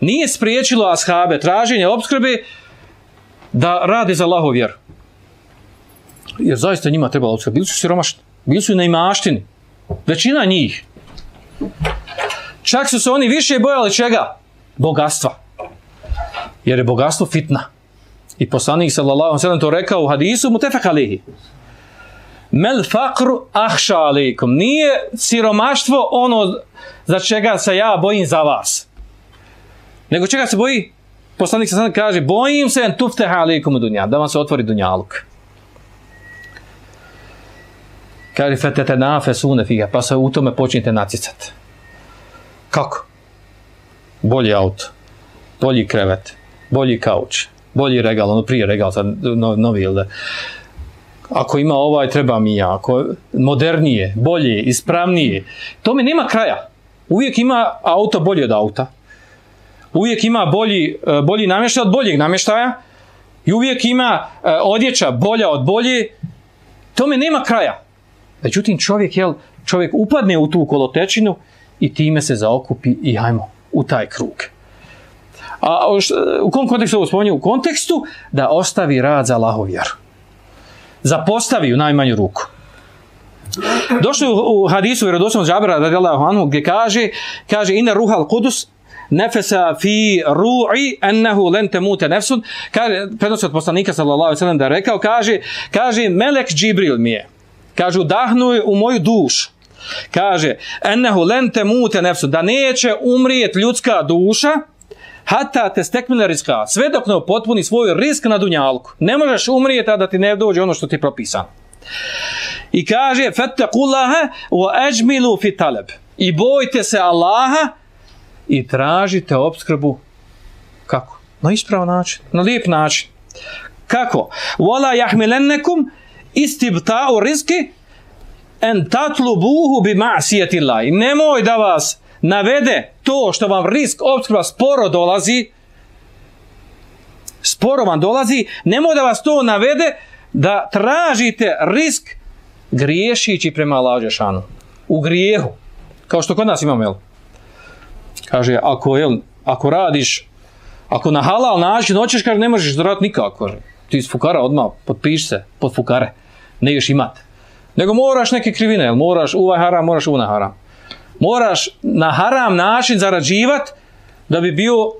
nije spriječilo ashabe traženje opskrbe da rade za Allahov vjeru. Jer zaista njima trebalo opskrbe. Bili su siromašni, bili su i neimaštini. Većina njih. Čak su se oni više bojali čega? Bogatstva. Jer je bogatstvo fitna. I poslanik sallallahu sellem to rekao u hadisu mutafaq alihi. Mel fakru ahša alikum. Nije siromaštvo ono za čega se ja bojim za vas. Nego čega se boji? Poslanik sa sada kaže, bojim se en tufteha alikum dunja, da vam se otvori dunjaluk. Kaže, fetete nafe sune figa, pa se u tome počnite nacicati. Kako? Bolji auto, bolji krevet, bolji kauč, bolji regal, ono prije regal, sad no, novi ili da. Ako ima ovaj, treba mi ja. Ako modernije, bolje, ispravnije. To mi nema kraja. Uvijek ima auto bolje od auta. Uvijek ima bolji, e, bolji namještaj od boljeg namještaja. I uvijek ima e, odjeća bolja od bolje. To mi nema kraja. Međutim, čovjek, jel, čovjek upadne u tu kolotečinu i time se zaokupi i hajmo u taj krug. A u kom kontekstu ovo spominje? U kontekstu da ostavi rad za Allahov vjeru. Zapostavi u najmanju ruku. Došlo je u hadisu vjerodostojnog Džabra radijallahu anhu gdje kaže kaže ina ruhal kudus nefesa fi ru'i ennehu len temute nefsun prenosi od poslanika sallallahu sellem da je rekao kaže kaže melek Džibril mi je kaže udahnuo u moju dušu kaže ennehu len temute nefsun da neće umrijeti ljudska duša Hata te stekmile riska, sve dok ne potpuni svoj risk na dunjalku. Ne možeš umrijeti, a da ti ne dođe ono što ti je propisano. I kaže, fattakullaha wa ajmilu fi talab. I bojte se Allaha i tražite obskrbu kako? Na ispravan način, na lijep način. Kako? Wala yahmilannakum istibta'u rizqi en tatlubuhu bi ma'siyati Allah. Nemoj da vas navede to što vam risk obskrba sporo dolazi, sporo vam dolazi, nemoj da vas to navede da tražite risk griješići prema Allaho šanu. U grijehu. Kao što kod nas imamo, jel? Kaže, ako, jel, ako radiš, ako na halal način hoćeš, kaže, ne možeš zaraditi nikako. Ti iz fukara odmah potpiši se pod fukare. Ne još imat. Nego moraš neke krivine, jel? Moraš uvaj haram, moraš una haram. Moraš na haram način zarađivat da bi bio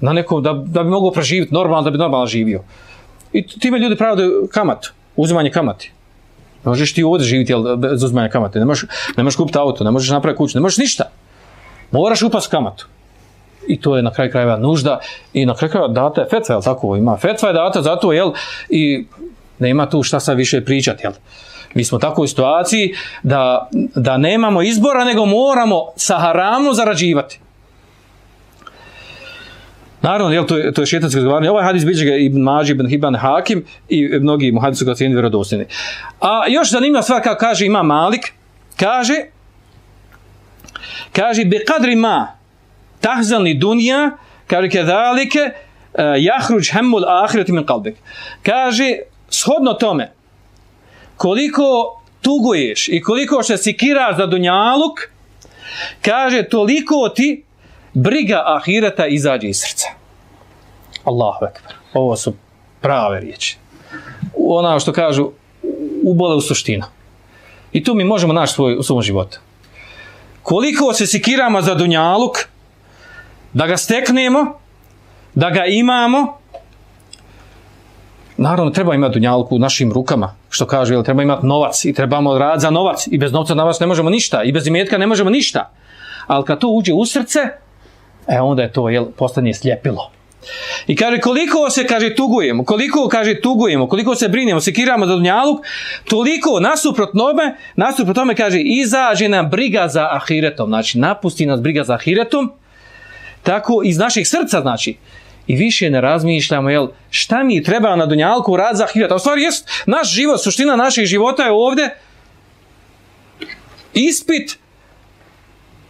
na nekom, da, da bi mogao preživjeti normalno, da bi normalno živio. I time ljudi pravdaju kamat, uzimanje kamati. Ne možeš ti ovdje živjeti jel, bez uzmanja kamate. Ne možeš, ne možeš kupiti auto, ne možeš napraviti kuću, ne možeš ništa. Moraš upast kamatu. I to je na kraju krajeva nužda i na kraju krajeva data je fetva, jel tako ima. Fetva je data zato, jel, i nema tu šta sad više pričati, jel. Mi smo u takvoj situaciji da, da nemamo izbora, nego moramo sa haramu zarađivati. Naravno, jel, to je, to je šetansko izgovaranje. Ovaj hadis biće ga Ibn Mađi, Ibn Hiban, Hakim i mnogi mu hadisu ga cijeni vjerodostojni. A još zanimljiva stvar, kao kaže ima Malik, kaže, kaže, bi kadri ma tahzalni dunja, kaže, kedalike, jahruđ hemmul ahireti min kalbek. Kaže, shodno tome, koliko tuguješ i koliko se sikiraš za dunjaluk, kaže, toliko ti briga ahireta izađe iz srca. Allahu ekber. Ovo su prave riječi. Ona što kažu, ubole u suštinu. I tu mi možemo naći svoj, u svom životu. Koliko se sikiramo za dunjaluk, da ga steknemo, da ga imamo, naravno treba imati dunjalku u našim rukama, što kaže, jel, treba imati novac i trebamo rad za novac i bez novca na vas ne možemo ništa i bez imetka ne možemo ništa. Ali kad to uđe u srce, e onda je to jel, postanje sljepilo. I kaže koliko se kaže tugujemo, koliko kaže tugujemo, koliko se brinemo, sekiramo za dunjaluk, toliko nasuprot tome, nasuprot tome kaže izađe nam briga za ahiretom, znači napusti nas briga za ahiretom, tako iz naših srca znači. I više ne razmišljamo, jel, šta mi treba na dunjalku rad za ahiret. U stvari jest, naš život, suština naših života je ovdje ispit,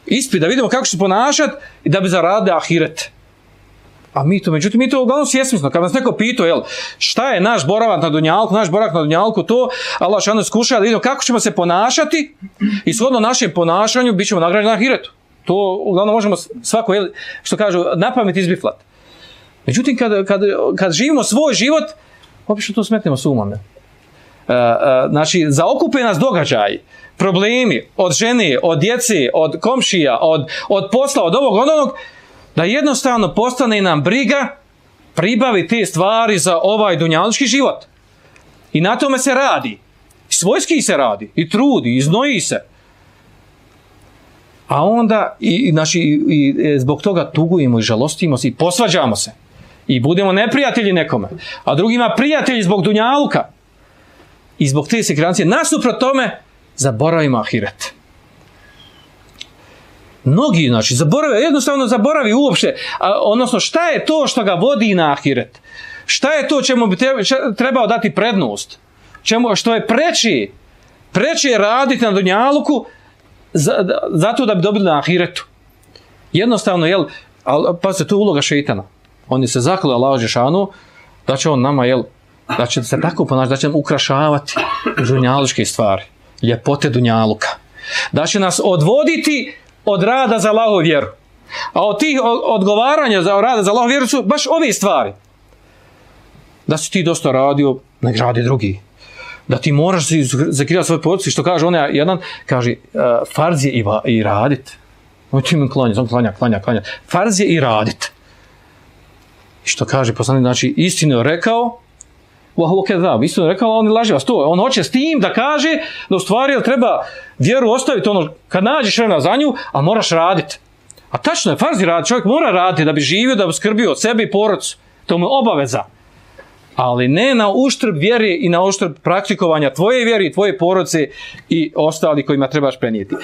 ispit, da vidimo kako se ponašati i da bi zaradili ahiret. A mi to, međutim, mi to uglavnom svjesmisno. Kad nas neko pitao, jel, šta je naš boravak na Dunjalku, naš boravak na Dunjalku, to Allah šano skuša da vidimo kako ćemo se ponašati i shodno našem ponašanju bit ćemo nagrađeni na Ahiretu. To uglavnom možemo svako, jel, što kažu, na pamet izbiflat. Međutim, kad, kad, kad živimo svoj život, obično to smetnemo s umom. E, e, znači, zaokupe nas događaj, problemi od žene, od djece, od komšija, od, od posla, od ovog, od onog, da jednostavno postane nam briga pribavi te stvari za ovaj dunjalički život. I na tome se radi. Svojski se radi. I trudi, i znoji se. A onda, i, znači, i, i e, zbog toga tugujemo i žalostimo se i posvađamo se. I budemo neprijatelji nekome. A drugima prijatelji zbog dunjaluka. I zbog te sekrancije. Nasuprot tome, zaboravimo ahiret. Mnogi, znači, zaborave, jednostavno zaboravi uopšte, a, odnosno šta je to što ga vodi na ahiret? Šta je to čemu bi trebao dati prednost? Čemu, što je preći, preći je raditi na Dunjaluku zato da bi dobili na ahiretu. Jednostavno, jel, ali pa se to je uloga šeitana. On je se zaklao Allah Žešanu da će on nama, jel, da će se tako ponašati, da će nam ukrašavati dunjalučke stvari, ljepote dunjaluka. Da će nas odvoditi od rada za Allahovu vjeru. A od tih odgovaranja za rada za Allahovu vjeru su baš ove stvari. Da si ti dosta radio, nek radi drugi. Da ti moraš zakirati svoj porodici, što kaže onaj jedan, kaže, uh, farz je i, i radit. On ti mi klanja, on klanja, klanja, klanja. Farz je i radit. I što kaže poslanik, znači istinu je rekao, Wahu kedab, istinu je rekao, on je laživac. To, on hoće s tim da kaže da u stvari treba vjeru ostaviti ono, kad nađeš vremena za nju, a moraš raditi. A tačno je, farzi radi, čovjek mora raditi da bi živio, da bi skrbio od sebe i porodcu. To mu je obaveza. Ali ne na uštrb vjeri i na uštrb praktikovanja tvoje vjeri, tvoje porodice i ostali kojima trebaš prenijeti.